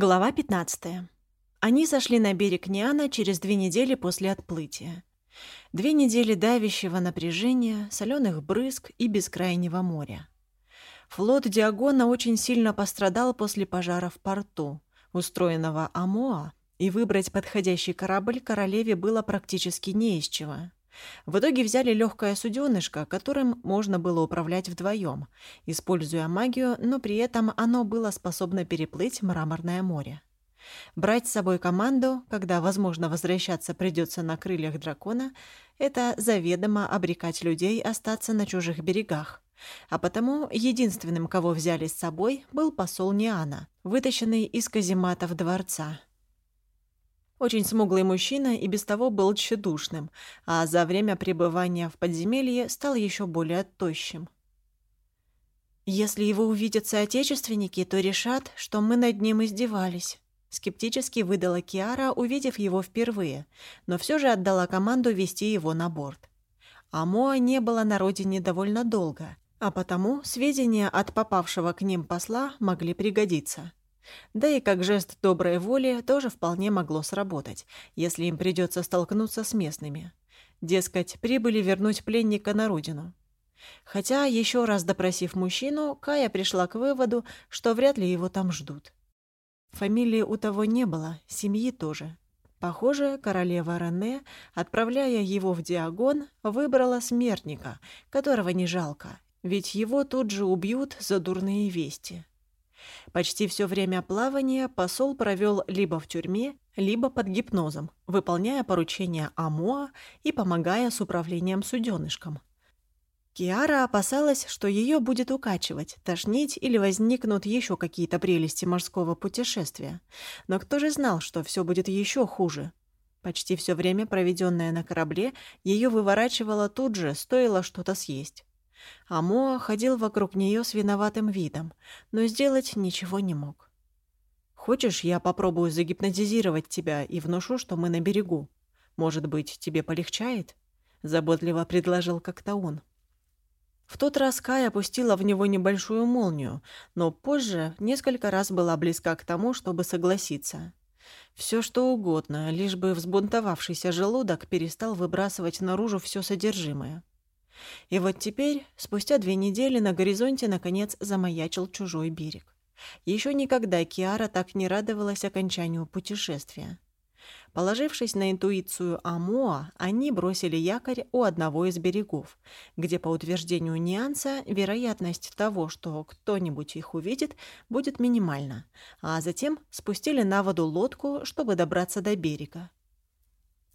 Глава 15. Они сошли на берег Ниана через две недели после отплытия. Две недели давящего напряжения, соленых брызг и бескрайнего моря. Флот Диагона очень сильно пострадал после пожара в порту, устроенного Амоа, и выбрать подходящий корабль королеве было практически не из чего. В итоге взяли легкое суденышко, которым можно было управлять вдвоем, используя магию, но при этом оно было способно переплыть мраморное море. Брать с собой команду, когда, возможно, возвращаться придется на крыльях дракона, это заведомо обрекать людей остаться на чужих берегах. А потому единственным, кого взяли с собой, был посол Ниана, вытащенный из казематов дворца. Очень смуглый мужчина и без того был тщедушным, а за время пребывания в подземелье стал еще более тощим. «Если его увидят соотечественники, то решат, что мы над ним издевались», — скептически выдала Киара, увидев его впервые, но все же отдала команду вести его на борт. А Моа не было на родине довольно долго, а потому сведения от попавшего к ним посла могли пригодиться. Да и как жест доброй воли тоже вполне могло сработать, если им придется столкнуться с местными. Дескать, прибыли вернуть пленника на родину. Хотя, еще раз допросив мужчину, Кая пришла к выводу, что вряд ли его там ждут. Фамилии у того не было, семьи тоже. Похоже, королева Рене, отправляя его в Диагон, выбрала смертника, которого не жалко, ведь его тут же убьют за дурные вести. Почти все время плавания посол провел либо в тюрьме, либо под гипнозом, выполняя поручения Амоа и помогая с управлением суденышком. Киара опасалась, что ее будет укачивать, тошнить или возникнут еще какие-то прелести морского путешествия. Но кто же знал, что все будет еще хуже? Почти все время, проведенное на корабле, ее выворачивало тут же, стоило что-то съесть. А Моа ходил вокруг нее с виноватым видом, но сделать ничего не мог. «Хочешь, я попробую загипнотизировать тебя и внушу, что мы на берегу? Может быть, тебе полегчает?» — заботливо предложил как-то он. В тот раз Кай опустила в него небольшую молнию, но позже несколько раз была близка к тому, чтобы согласиться. Все что угодно, лишь бы взбунтовавшийся желудок перестал выбрасывать наружу все содержимое. И вот теперь, спустя две недели, на горизонте наконец замаячил чужой берег. Еще никогда Киара так не радовалась окончанию путешествия. Положившись на интуицию Амоа, они бросили якорь у одного из берегов, где, по утверждению Нианса, вероятность того, что кто-нибудь их увидит, будет минимальна, а затем спустили на воду лодку, чтобы добраться до берега.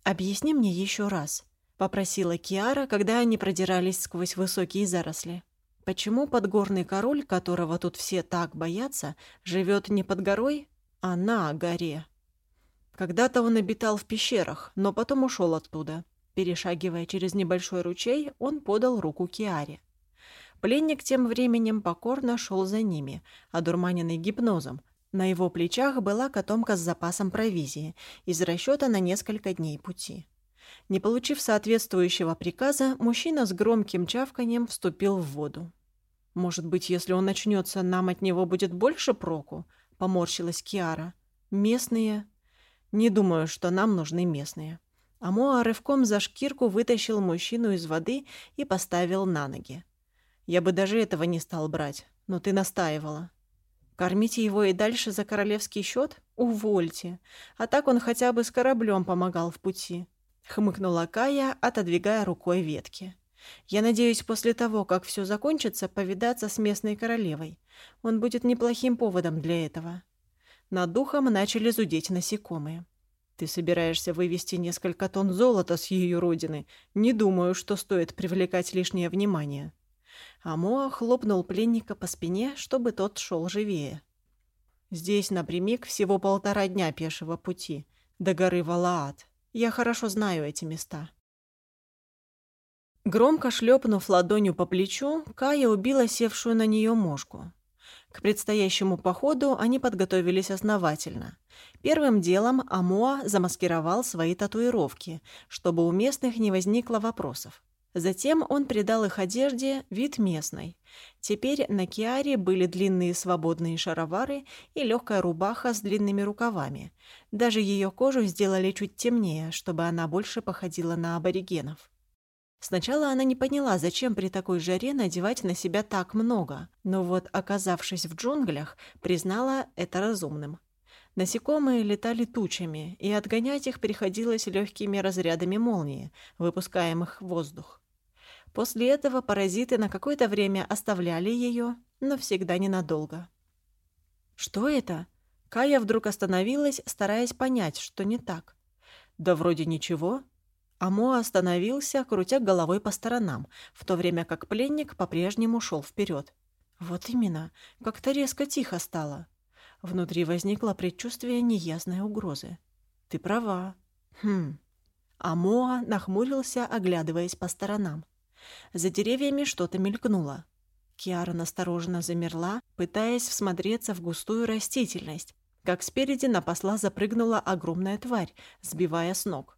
«Объясни мне еще раз», — попросила Киара, когда они продирались сквозь высокие заросли. «Почему подгорный король, которого тут все так боятся, живет не под горой, а на горе?» Когда-то он обитал в пещерах, но потом ушел оттуда. Перешагивая через небольшой ручей, он подал руку Киаре. Пленник тем временем покорно шел за ними, одурманенный гипнозом. На его плечах была котомка с запасом провизии из расчета на несколько дней пути. Не получив соответствующего приказа, мужчина с громким чавканием вступил в воду. «Может быть, если он начнется, нам от него будет больше проку?» — поморщилась Киара. «Местные...» «Не думаю, что нам нужны местные». Амоа рывком за шкирку вытащил мужчину из воды и поставил на ноги. «Я бы даже этого не стал брать, но ты настаивала». «Кормите его и дальше за королевский счет? Увольте. А так он хотя бы с кораблем помогал в пути». — хмыкнула Кая, отодвигая рукой ветки. «Я надеюсь, после того, как все закончится, повидаться с местной королевой. Он будет неплохим поводом для этого». Над духом начали зудеть насекомые. «Ты собираешься вывести несколько тонн золота с ее родины. Не думаю, что стоит привлекать лишнее внимание». Амоа хлопнул пленника по спине, чтобы тот шел живее. «Здесь напрямик всего полтора дня пешего пути, до горы Валаат. Я хорошо знаю эти места. Громко шлепнув ладонью по плечу, Кая убила севшую на нее мошку. К предстоящему походу они подготовились основательно. Первым делом Амоа замаскировал свои татуировки, чтобы у местных не возникло вопросов. Затем он придал их одежде вид местной. Теперь на Киаре были длинные свободные шаровары и легкая рубаха с длинными рукавами. Даже ее кожу сделали чуть темнее, чтобы она больше походила на аборигенов. Сначала она не поняла, зачем при такой жаре надевать на себя так много, но вот, оказавшись в джунглях, признала это разумным. Насекомые летали тучами, и отгонять их приходилось легкими разрядами молнии, выпускаемых в воздух. После этого паразиты на какое-то время оставляли ее, но всегда ненадолго. «Что это?» Кая вдруг остановилась, стараясь понять, что не так. «Да вроде ничего». Амо остановился, крутя головой по сторонам, в то время как пленник по-прежнему шел вперед. Вот именно, как-то резко тихо стало. Внутри возникло предчувствие неясной угрозы. «Ты права». «Хм». Амоа нахмурился, оглядываясь по сторонам. За деревьями что-то мелькнуло. Киара настороженно замерла, пытаясь всмотреться в густую растительность, как спереди на посла запрыгнула огромная тварь, сбивая с ног.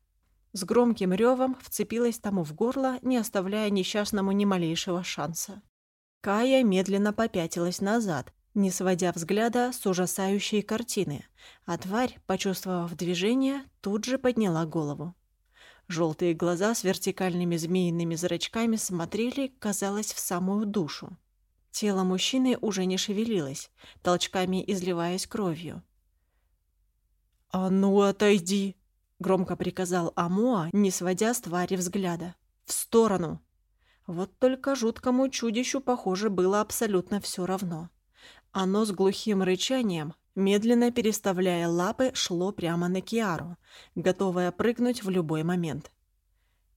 С громким ревом вцепилась тому в горло, не оставляя несчастному ни малейшего шанса. Кая медленно попятилась назад, не сводя взгляда с ужасающей картины, а тварь, почувствовав движение, тут же подняла голову. Желтые глаза с вертикальными змеиными зрачками смотрели, казалось, в самую душу. Тело мужчины уже не шевелилось, толчками изливаясь кровью. «А ну, отойди!» — громко приказал Амоа, не сводя с твари взгляда. «В сторону!» Вот только жуткому чудищу, похоже, было абсолютно все равно. Оно с глухим рычанием медленно переставляя лапы, шло прямо на Киару, готовая прыгнуть в любой момент.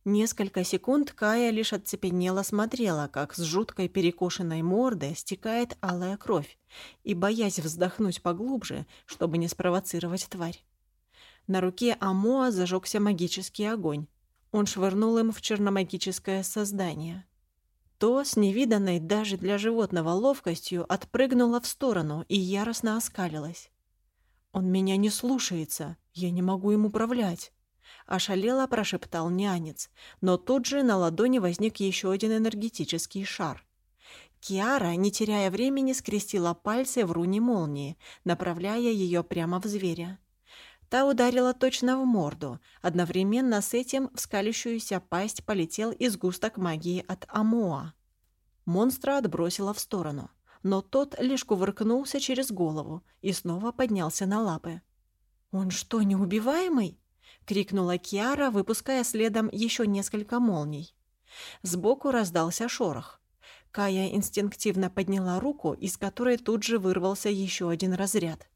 Несколько секунд Кая лишь оцепенело смотрела, как с жуткой перекошенной морды стекает алая кровь, и, боясь вздохнуть поглубже, чтобы не спровоцировать тварь. На руке Амоа зажегся магический огонь. Он швырнул им в черномагическое создание то с невиданной даже для животного ловкостью отпрыгнула в сторону и яростно оскалилась. «Он меня не слушается, я не могу им управлять», — ошалело прошептал нянец, но тут же на ладони возник еще один энергетический шар. Киара, не теряя времени, скрестила пальцы в руне молнии, направляя ее прямо в зверя. Та ударила точно в морду. Одновременно с этим в скалящуюся пасть полетел изгусток магии от Амоа. Монстра отбросила в сторону, но тот лишь кувыркнулся через голову и снова поднялся на лапы. «Он что, неубиваемый?» — крикнула Киара, выпуская следом еще несколько молний. Сбоку раздался шорох. Кая инстинктивно подняла руку, из которой тут же вырвался еще один разряд.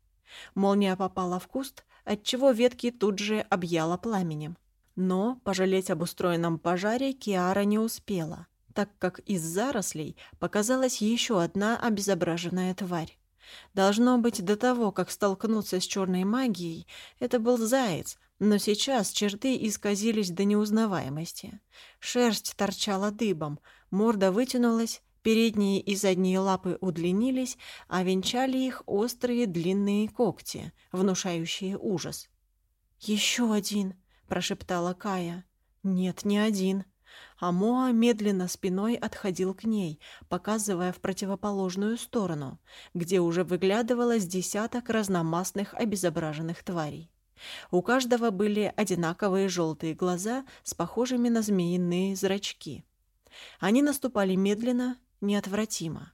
Молния попала в куст, отчего ветки тут же объяла пламенем. Но пожалеть об устроенном пожаре Киара не успела, так как из зарослей показалась еще одна обезображенная тварь. Должно быть, до того, как столкнуться с черной магией, это был заяц, но сейчас черты исказились до неузнаваемости. Шерсть торчала дыбом, морда вытянулась, Передние и задние лапы удлинились, а венчали их острые длинные когти, внушающие ужас. «Еще один!» — прошептала Кая. «Нет, не один». А Моа медленно спиной отходил к ней, показывая в противоположную сторону, где уже выглядывалось десяток разномастных обезображенных тварей. У каждого были одинаковые желтые глаза с похожими на змеиные зрачки. Они наступали медленно, неотвратимо,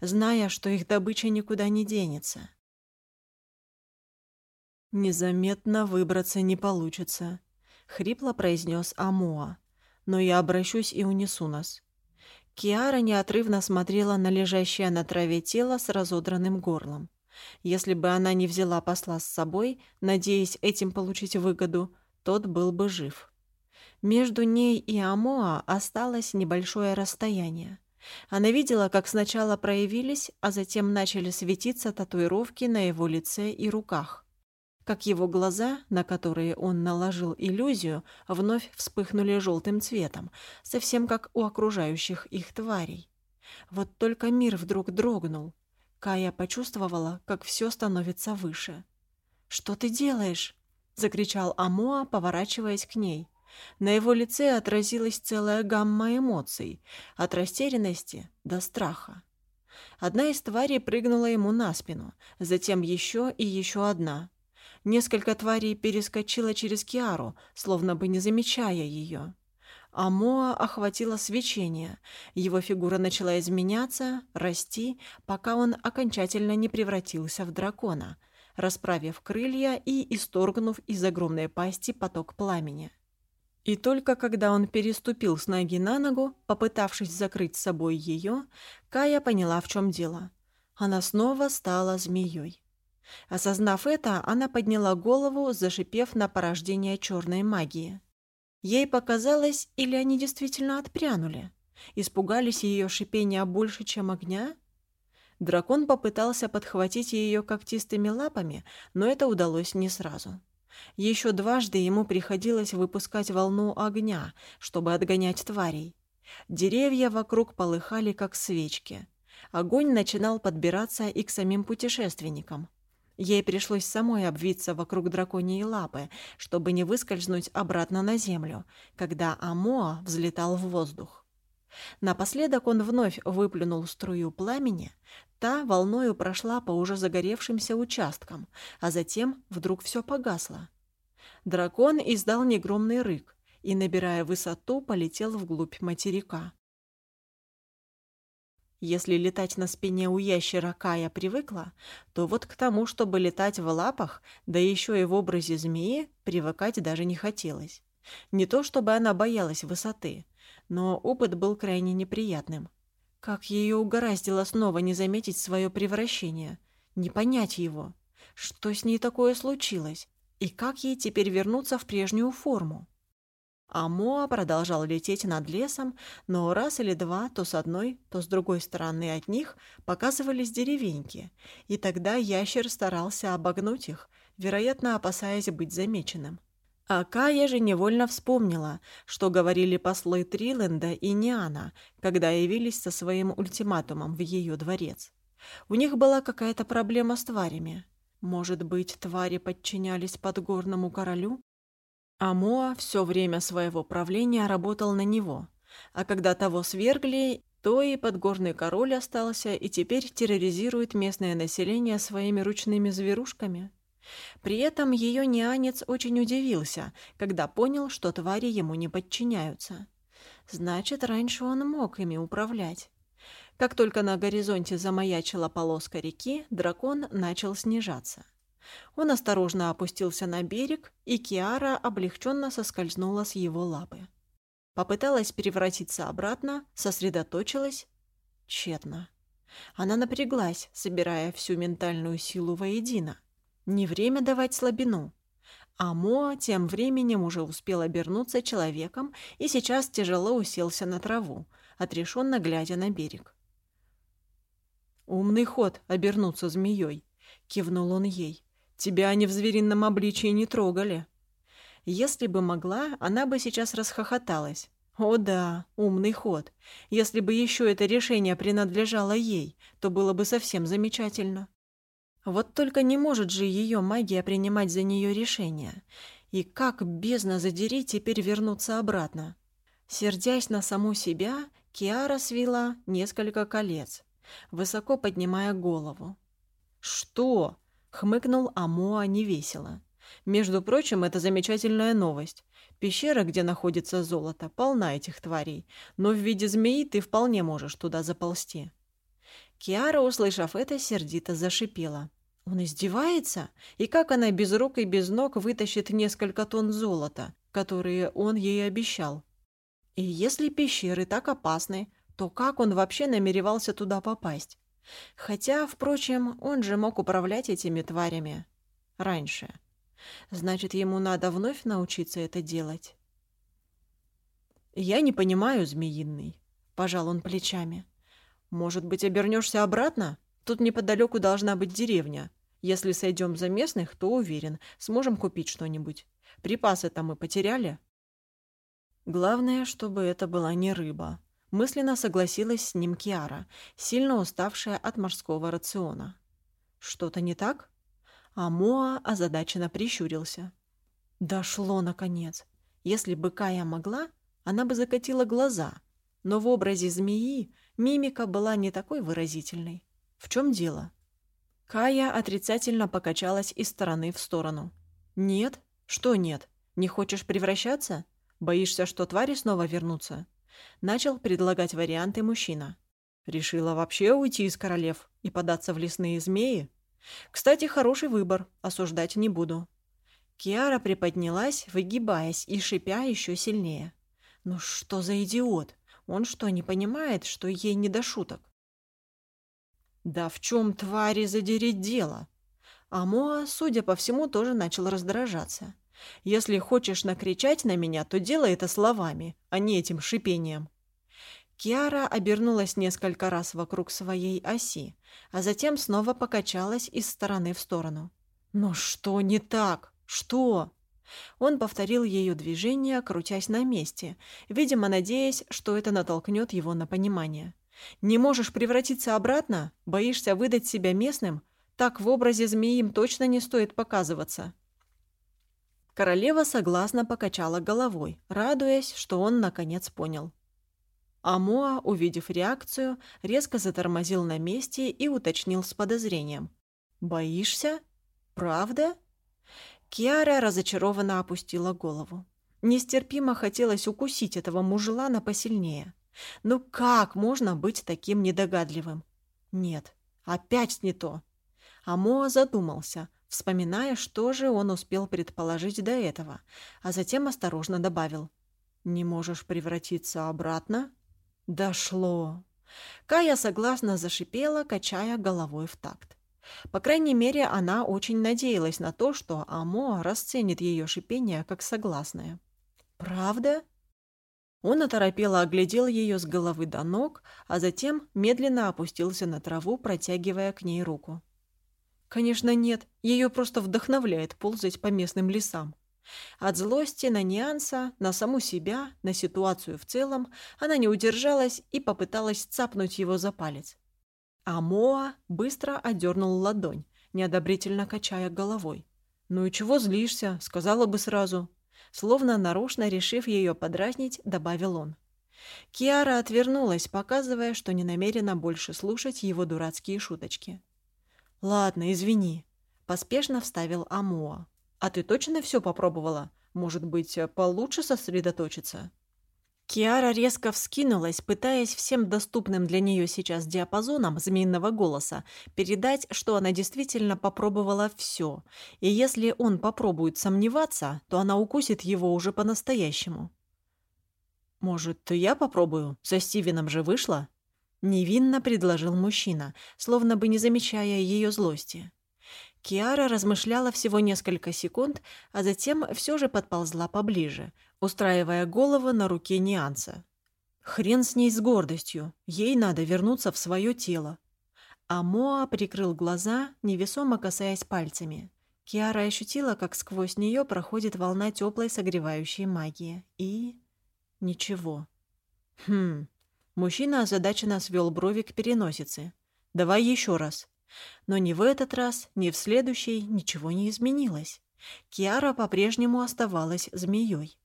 зная, что их добыча никуда не денется. «Незаметно выбраться не получится», — хрипло произнес Амоа. «Но я обращусь и унесу нас». Киара неотрывно смотрела на лежащее на траве тело с разодранным горлом. Если бы она не взяла посла с собой, надеясь этим получить выгоду, тот был бы жив. Между ней и Амоа осталось небольшое расстояние. Она видела, как сначала проявились, а затем начали светиться татуировки на его лице и руках. Как его глаза, на которые он наложил иллюзию, вновь вспыхнули желтым цветом, совсем как у окружающих их тварей. Вот только мир вдруг дрогнул. Кая почувствовала, как все становится выше. «Что ты делаешь?» — закричал Амоа, поворачиваясь к ней. На его лице отразилась целая гамма эмоций, от растерянности до страха. Одна из тварей прыгнула ему на спину, затем еще и еще одна. Несколько тварей перескочило через Киару, словно бы не замечая ее. А Моа охватило свечение. Его фигура начала изменяться, расти, пока он окончательно не превратился в дракона, расправив крылья и исторгнув из огромной пасти поток пламени. И только когда он переступил с ноги на ногу, попытавшись закрыть с собой ее, Кая поняла, в чем дело. Она снова стала змеей. Осознав это, она подняла голову, зашипев на порождение черной магии. Ей показалось, или они действительно отпрянули? Испугались ее шипения больше, чем огня? Дракон попытался подхватить ее когтистыми лапами, но это удалось не сразу. Еще дважды ему приходилось выпускать волну огня, чтобы отгонять тварей. Деревья вокруг полыхали, как свечки. Огонь начинал подбираться и к самим путешественникам. Ей пришлось самой обвиться вокруг драконьей лапы, чтобы не выскользнуть обратно на землю, когда Амоа взлетал в воздух. Напоследок он вновь выплюнул струю пламени, та волною прошла по уже загоревшимся участкам, а затем вдруг все погасло. Дракон издал негромный рык и, набирая высоту, полетел вглубь материка. Если летать на спине у ящера Кая привыкла, то вот к тому, чтобы летать в лапах, да еще и в образе змеи, привыкать даже не хотелось. Не то чтобы она боялась высоты, но опыт был крайне неприятным. Как ее угораздило снова не заметить свое превращение, не понять его. Что с ней такое случилось? И как ей теперь вернуться в прежнюю форму? А Моа продолжал лететь над лесом, но раз или два то с одной, то с другой стороны от них показывались деревеньки, и тогда ящер старался обогнуть их, вероятно, опасаясь быть замеченным. А Кая же невольно вспомнила, что говорили послы Триленда и Ниана, когда явились со своим ультиматумом в ее дворец. У них была какая-то проблема с тварями. Может быть, твари подчинялись подгорному королю? А Моа все время своего правления работал на него, а когда того свергли, то и подгорный король остался и теперь терроризирует местное население своими ручными зверушками. При этом ее нянец очень удивился, когда понял, что твари ему не подчиняются. Значит, раньше он мог ими управлять. Как только на горизонте замаячила полоска реки, дракон начал снижаться. Он осторожно опустился на берег, и Киара облегченно соскользнула с его лапы. Попыталась превратиться обратно, сосредоточилась. Тщетно. Она напряглась, собирая всю ментальную силу воедино. Не время давать слабину. А Моа тем временем уже успел обернуться человеком и сейчас тяжело уселся на траву, отрешенно глядя на берег. «Умный ход — обернуться змеей», — кивнул он ей. Тебя они в зверином обличии не трогали. Если бы могла, она бы сейчас расхохоталась. О да, умный ход. Если бы еще это решение принадлежало ей, то было бы совсем замечательно. Вот только не может же ее магия принимать за нее решения. И как, бездна задери, теперь вернуться обратно? Сердясь на саму себя, Киара свела несколько колец, высоко поднимая голову. «Что?» Хмыкнул Амоа невесело. Между прочим, это замечательная новость. Пещера, где находится золото, полна этих тварей, но в виде змеи ты вполне можешь туда заползти. Киара, услышав это, сердито зашипела. Он издевается? И как она без рук и без ног вытащит несколько тонн золота, которые он ей обещал? И если пещеры так опасны, то как он вообще намеревался туда попасть? Хотя, впрочем, он же мог управлять этими тварями. Раньше. Значит, ему надо вновь научиться это делать. «Я не понимаю, змеиный», — пожал он плечами. «Может быть, обернешься обратно? Тут неподалеку должна быть деревня. Если сойдем за местных, то, уверен, сможем купить что-нибудь. Припасы-то мы потеряли». Главное, чтобы это была не рыба. Мысленно согласилась с ним Киара, сильно уставшая от морского рациона. «Что-то не так?» А Моа озадаченно прищурился. «Дошло, наконец. Если бы Кая могла, она бы закатила глаза, но в образе змеи мимика была не такой выразительной. В чем дело? Кая отрицательно покачалась из стороны в сторону. «Нет? Что нет? Не хочешь превращаться? Боишься, что твари снова вернутся?» Начал предлагать варианты мужчина. Решила вообще уйти из королев и податься в лесные змеи? Кстати, хороший выбор, осуждать не буду. Киара приподнялась, выгибаясь и шипя еще сильнее. Ну что за идиот? Он что, не понимает, что ей не до шуток? Да в чем твари задереть дело? А Моа, судя по всему, тоже начал раздражаться. Если хочешь накричать на меня, то делай это словами, а не этим шипением. Киара обернулась несколько раз вокруг своей оси, а затем снова покачалась из стороны в сторону. «Ну что не так? Что?» Он повторил ее движение, крутясь на месте, видимо, надеясь, что это натолкнет его на понимание. «Не можешь превратиться обратно? Боишься выдать себя местным? Так в образе змеи им точно не стоит показываться». Королева согласно покачала головой, радуясь, что он наконец понял. Амоа, увидев реакцию, резко затормозил на месте и уточнил с подозрением. «Боишься? Правда?» Киара разочарованно опустила голову. Нестерпимо хотелось укусить этого мужелана посильнее. Ну как можно быть таким недогадливым? Нет, опять не то. Амоа задумался, вспоминая, что же он успел предположить до этого, а затем осторожно добавил. «Не можешь превратиться обратно?» «Дошло!» Кая согласно зашипела, качая головой в такт. По крайней мере, она очень надеялась на то, что Амо расценит ее шипение как согласное. «Правда?» Он оторопело оглядел ее с головы до ног, а затем медленно опустился на траву, протягивая к ней руку. Конечно, нет, ее просто вдохновляет ползать по местным лесам. От злости на Нианса, на саму себя, на ситуацию в целом, она не удержалась и попыталась цапнуть его за палец. А Моа быстро одернул ладонь, неодобрительно качая головой. «Ну и чего злишься?» — сказала бы сразу. Словно нарочно решив ее подразнить, добавил он. Киара отвернулась, показывая, что не намерена больше слушать его дурацкие шуточки. «Ладно, извини», — поспешно вставил Амоа. «А ты точно все попробовала? Может быть, получше сосредоточиться?» Киара резко вскинулась, пытаясь всем доступным для нее сейчас диапазоном змеиного голоса передать, что она действительно попробовала все, и если он попробует сомневаться, то она укусит его уже по-настоящему. «Может, я попробую? За Стивеном же вышла?» Невинно предложил мужчина, словно бы не замечая ее злости. Киара размышляла всего несколько секунд, а затем все же подползла поближе, устраивая голову на руке Нианса. Хрен с ней с гордостью, ей надо вернуться в свое тело. А Моа прикрыл глаза, невесомо касаясь пальцами. Киара ощутила, как сквозь нее проходит волна теплой согревающей магии. И... ничего. Хм... Мужчина озадаченно свел брови к переносице. «Давай еще раз». Но ни в этот раз, ни в следующий ничего не изменилось. Киара по-прежнему оставалась змеей.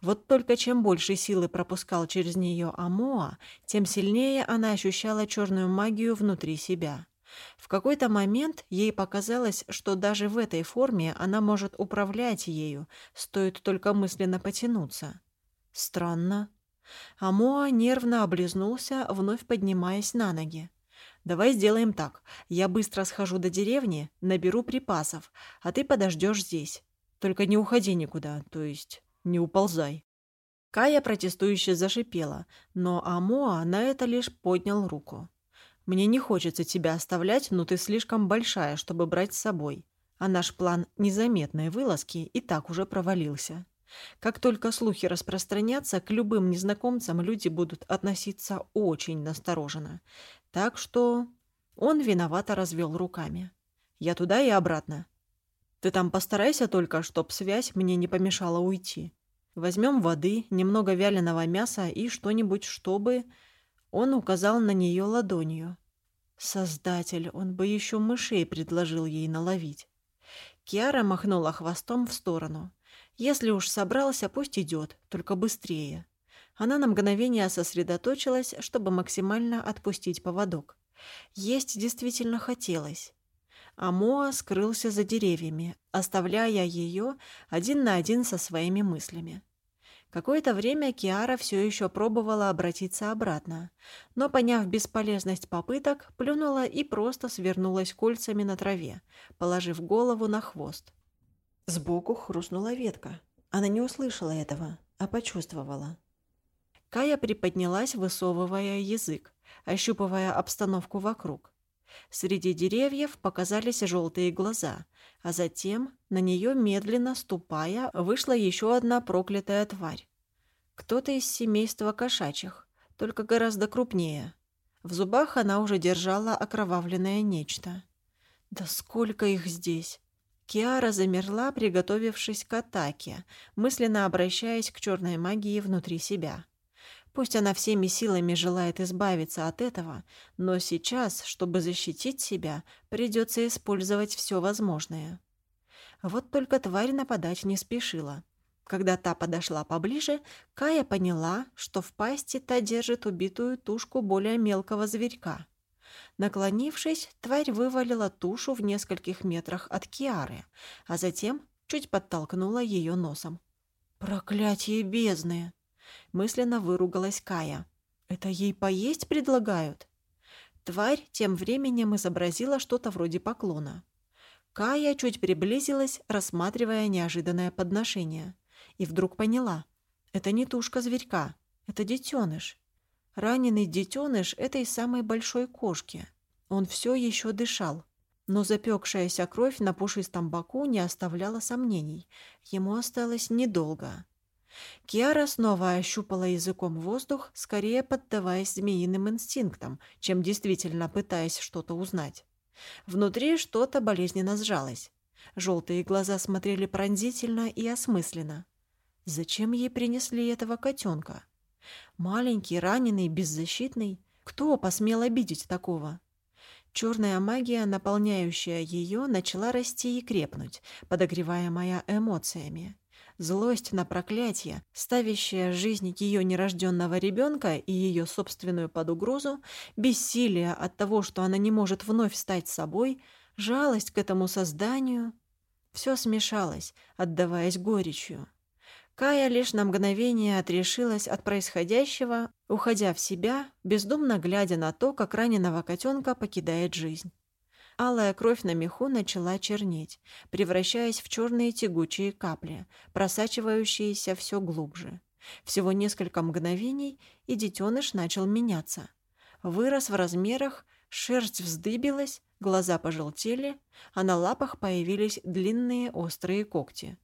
Вот только чем больше силы пропускал через нее Амоа, тем сильнее она ощущала черную магию внутри себя. В какой-то момент ей показалось, что даже в этой форме она может управлять ею, стоит только мысленно потянуться. Странно. Амоа нервно облизнулся, вновь поднимаясь на ноги. «Давай сделаем так. Я быстро схожу до деревни, наберу припасов, а ты подождешь здесь. Только не уходи никуда, то есть не уползай». Кая протестующе зашипела, но Амоа на это лишь поднял руку. «Мне не хочется тебя оставлять, но ты слишком большая, чтобы брать с собой. А наш план незаметной вылазки и так уже провалился. Как только слухи распространятся, к любым незнакомцам люди будут относиться очень настороженно. Так что он виновато развел руками. Я туда и обратно. Ты там постарайся только, чтоб связь мне не помешала уйти. Возьмем воды, немного вяленого мяса и что-нибудь, чтобы... Он указал на нее ладонью. Создатель, он бы еще мышей предложил ей наловить. Киара махнула хвостом в сторону. Если уж собрался, пусть идет, только быстрее. Она на мгновение сосредоточилась, чтобы максимально отпустить поводок. Есть действительно хотелось. А Моа скрылся за деревьями, оставляя ее один на один со своими мыслями. Какое-то время Киара все еще пробовала обратиться обратно, но, поняв бесполезность попыток, плюнула и просто свернулась кольцами на траве, положив голову на хвост. Сбоку хрустнула ветка. Она не услышала этого, а почувствовала. Кая приподнялась, высовывая язык, ощупывая обстановку вокруг. Среди деревьев показались желтые глаза, а затем на нее, медленно ступая, вышла еще одна проклятая тварь. Кто-то из семейства кошачьих, только гораздо крупнее. В зубах она уже держала окровавленное нечто. Да сколько их здесь! Киара замерла, приготовившись к атаке, мысленно обращаясь к черной магии внутри себя. Пусть она всеми силами желает избавиться от этого, но сейчас, чтобы защитить себя, придется использовать все возможное. Вот только тварь нападать не спешила. Когда та подошла поближе, Кая поняла, что в пасти та держит убитую тушку более мелкого зверька. Наклонившись, тварь вывалила тушу в нескольких метрах от Киары, а затем чуть подтолкнула ее носом. «Проклятие бездны!» Мысленно выругалась Кая. «Это ей поесть предлагают?» Тварь тем временем изобразила что-то вроде поклона. Кая чуть приблизилась, рассматривая неожиданное подношение. И вдруг поняла. Это не тушка зверька, это детеныш. Раненый детеныш этой самой большой кошки. Он все еще дышал. Но запекшаяся кровь на пушистом боку не оставляла сомнений. Ему осталось недолго. Киара снова ощупала языком воздух, скорее поддаваясь змеиным инстинктам, чем действительно пытаясь что-то узнать. Внутри что-то болезненно сжалось. Желтые глаза смотрели пронзительно и осмысленно. Зачем ей принесли этого котенка? Маленький, раненый, беззащитный. Кто посмел обидеть такого? Черная магия, наполняющая ее, начала расти и крепнуть, подогреваемая эмоциями. Злость на проклятие, ставящая жизнь ее нерожденного ребенка и ее собственную под угрозу, бессилие от того, что она не может вновь стать собой, жалость к этому созданию. Все смешалось, отдаваясь горечью. Кая лишь на мгновение отрешилась от происходящего, уходя в себя, бездумно глядя на то, как раненого котенка покидает жизнь. Алая кровь на меху начала чернеть, превращаясь в черные тягучие капли, просачивающиеся все глубже. Всего несколько мгновений, и детеныш начал меняться. Вырос в размерах, шерсть вздыбилась, глаза пожелтели, а на лапах появились длинные острые когти.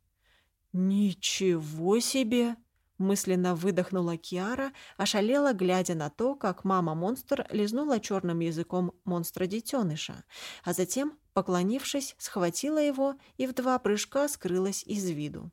«Ничего себе!» — мысленно выдохнула Киара, ошалела, глядя на то, как мама-монстр лизнула черным языком монстра-детеныша, а затем, поклонившись, схватила его и в два прыжка скрылась из виду.